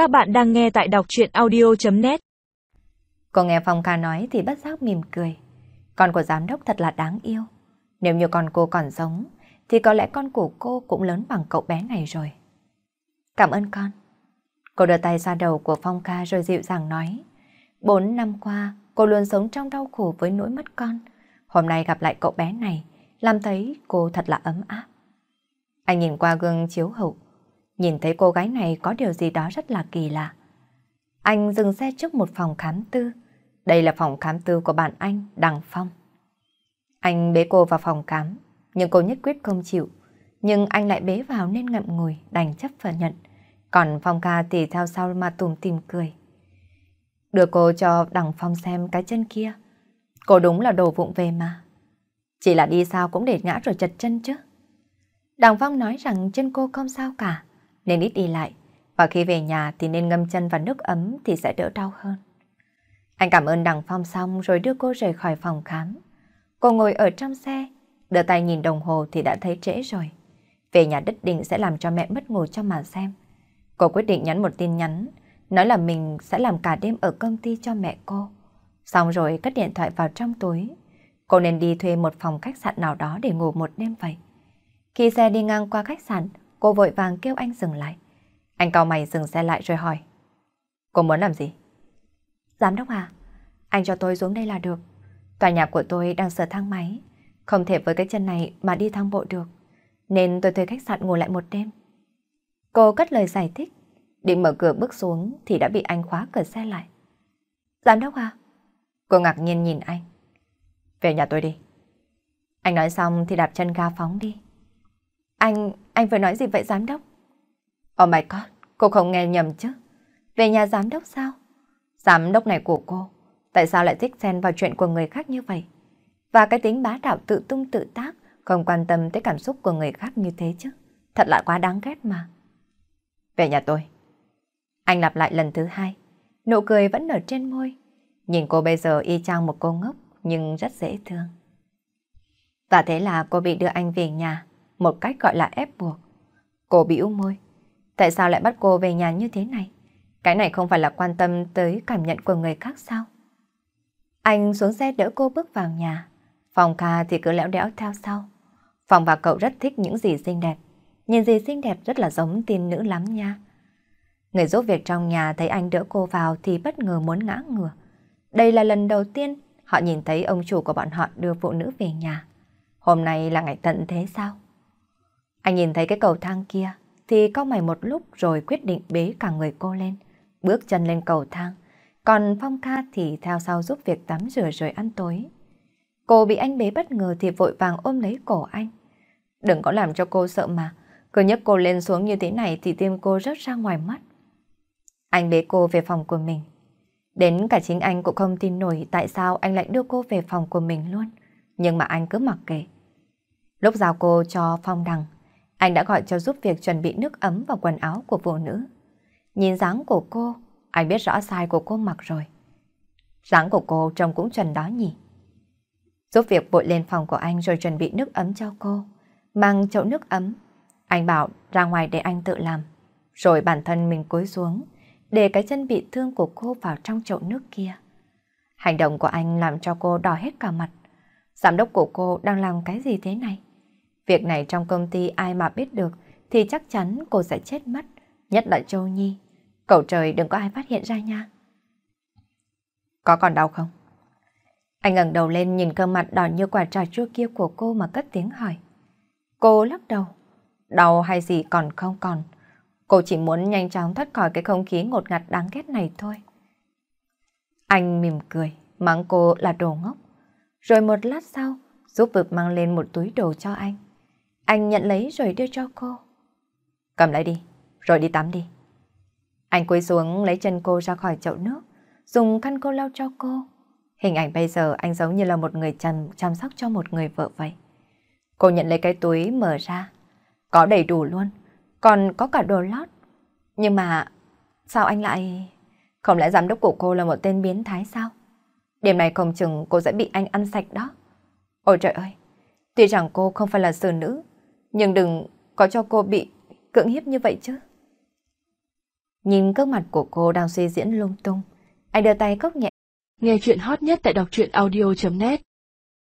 Các bạn đang nghe tại đọc chuyện audio.net Cô nghe Phong ca nói thì bất giác mỉm cười. Con của giám đốc thật là đáng yêu. Nếu như con cô còn sống, thì có lẽ con của cô cũng lớn bằng cậu bé này rồi. Cảm ơn con. Cô đưa tay ra đầu của Phong ca rồi dịu dàng nói. Bốn năm qua, cô luôn sống trong đau khổ với nỗi mất con. Hôm nay gặp lại cậu bé này, làm thấy cô thật là ấm áp. Anh nhìn qua gương chiếu hậu, nhìn thấy cô gái này có điều gì đó rất là kỳ lạ. Anh dừng xe trước một phòng khám tư. Đây là phòng khám tư của bạn anh, Đằng Phong. Anh bế cô vào phòng khám, nhưng cô nhất quyết không chịu. Nhưng anh lại bế vào nên ngậm ngùi, đành chấp phải nhận. Còn Phong ca thì theo sau mà tùm tìm cười. Đưa cô cho Đằng Phong xem cái chân kia. Cô đúng là đồ vụng về mà. Chỉ là đi sao cũng để ngã rồi chật chân chứ. Đằng Phong nói rằng chân cô không sao cả, nên ít đi lại. Và khi về nhà thì nên ngâm chân vào nước ấm thì sẽ đỡ đau hơn. Anh cảm ơn Đằng Phong xong rồi đưa cô rời khỏi phòng khám. Cô ngồi ở trong xe, đưa tay nhìn đồng hồ thì đã thấy trễ rồi. Về nhà đất định sẽ làm cho mẹ mất ngủ cho mà xem. Cô quyết định nhắn một tin nhắn, nói là mình sẽ làm cả đêm ở công ty cho mẹ cô. Xong rồi cất điện thoại vào trong túi. Cô nên đi thuê một phòng khách sạn nào đó để ngủ một đêm vậy. Khi xe đi ngang qua khách sạn, cô vội vàng kêu anh dừng lại. Anh cao mày dừng xe lại rồi hỏi. Cô muốn làm gì? Giám đốc à, anh cho tôi xuống đây là được. Tòa nhà của tôi đang sửa thang máy, không thể với cái chân này mà đi thang bộ được. Nên tôi thuê khách sạn ngủ lại một đêm. Cô cất lời giải thích, định mở cửa bước xuống thì đã bị anh khóa cửa xe lại. Giám đốc à? Cô ngạc nhiên nhìn anh. Về nhà tôi đi. Anh nói xong thì đạp chân ga phóng đi. Anh, anh vừa nói gì vậy giám đốc? Oh my god, cô không nghe nhầm chứ. Về nhà giám đốc sao? Giám đốc này của cô, tại sao lại thích xen vào chuyện của người khác như vậy? Và cái tính bá đạo tự tung tự tác, không quan tâm tới cảm xúc của người khác như thế chứ. Thật là quá đáng ghét mà. Về nhà tôi. Anh lặp lại lần thứ hai, nụ cười vẫn nở trên môi. Nhìn cô bây giờ y chang một cô ngốc, nhưng rất dễ thương. Và thế là cô bị đưa anh về nhà, một cách gọi là ép buộc. Cô bĩu môi. Tại sao lại bắt cô về nhà như thế này? Cái này không phải là quan tâm tới cảm nhận của người khác sao? Anh xuống xe đỡ cô bước vào nhà. Phòng ca thì cứ lẽo đẽo theo sau. Phòng và cậu rất thích những gì xinh đẹp. Nhìn gì xinh đẹp rất là giống tiên nữ lắm nha. Người giúp việc trong nhà thấy anh đỡ cô vào thì bất ngờ muốn ngã ngửa. Đây là lần đầu tiên họ nhìn thấy ông chủ của bọn họ đưa phụ nữ về nhà. Hôm nay là ngày tận thế sao? Anh nhìn thấy cái cầu thang kia thì cau mày một lúc rồi quyết định bế cả người cô lên, bước chân lên cầu thang. Còn Phong Ca thì theo sau giúp việc tắm rửa rồi ăn tối. Cô bị anh bế bất ngờ thì vội vàng ôm lấy cổ anh. Đừng có làm cho cô sợ mà, cứ nhấc cô lên xuống như thế này thì tim cô rớt ra ngoài mắt. Anh bế cô về phòng của mình. Đến cả chính anh cũng không tin nổi tại sao anh lại đưa cô về phòng của mình luôn. Nhưng mà anh cứ mặc kệ. Lúc giao cô cho Phong Đằng, anh đã gọi cho giúp việc chuẩn bị nước ấm và quần áo của phụ nữ. Nhìn dáng của cô, anh biết rõ sai của cô mặc rồi. Dáng của cô trông cũng chuẩn đó nhỉ. Giúp việc vội lên phòng của anh rồi chuẩn bị nước ấm cho cô. Mang chậu nước ấm. Anh bảo ra ngoài để anh tự làm. Rồi bản thân mình cúi xuống, để cái chân bị thương của cô vào trong chậu nước kia. Hành động của anh làm cho cô đỏ hết cả mặt. Giám đốc của cô đang làm cái gì thế này? Việc này trong công ty ai mà biết được thì chắc chắn cô sẽ chết mất, nhất là Châu Nhi. Cầu trời đừng có ai phát hiện ra nha. Có còn đau không? Anh ngẩng đầu lên nhìn cơ mặt đỏ như quả trà chua kia của cô mà cất tiếng hỏi. Cô lắc đầu. Đau hay gì còn không còn. Cô chỉ muốn nhanh chóng thoát khỏi cái không khí ngột ngạt đáng ghét này thôi. Anh mỉm cười, mắng cô là đồ ngốc. Rồi một lát sau, giúp vực mang lên một túi đồ cho anh. Anh nhận lấy rồi đưa cho cô. Cầm lấy đi, rồi đi tắm đi. Anh cúi xuống lấy chân cô ra khỏi chậu nước, dùng khăn cô lau cho cô. Hình ảnh bây giờ anh giống như là một người chăn chăm sóc cho một người vợ vậy. Cô nhận lấy cái túi mở ra. Có đầy đủ luôn, còn có cả đồ lót. Nhưng mà sao anh lại... Không lẽ giám đốc của cô là một tên biến thái sao? Đêm này không chừng cô sẽ bị anh ăn sạch đó. Ôi trời ơi, tuy rằng cô không phải là xử nữ, nhưng đừng có cho cô bị cưỡng hiếp như vậy chứ. Nhìn gương mặt của cô đang suy diễn lung tung, anh đưa tay cốc nhẹ. Nghe chuyện hot nhất tại đọc truyện audio.net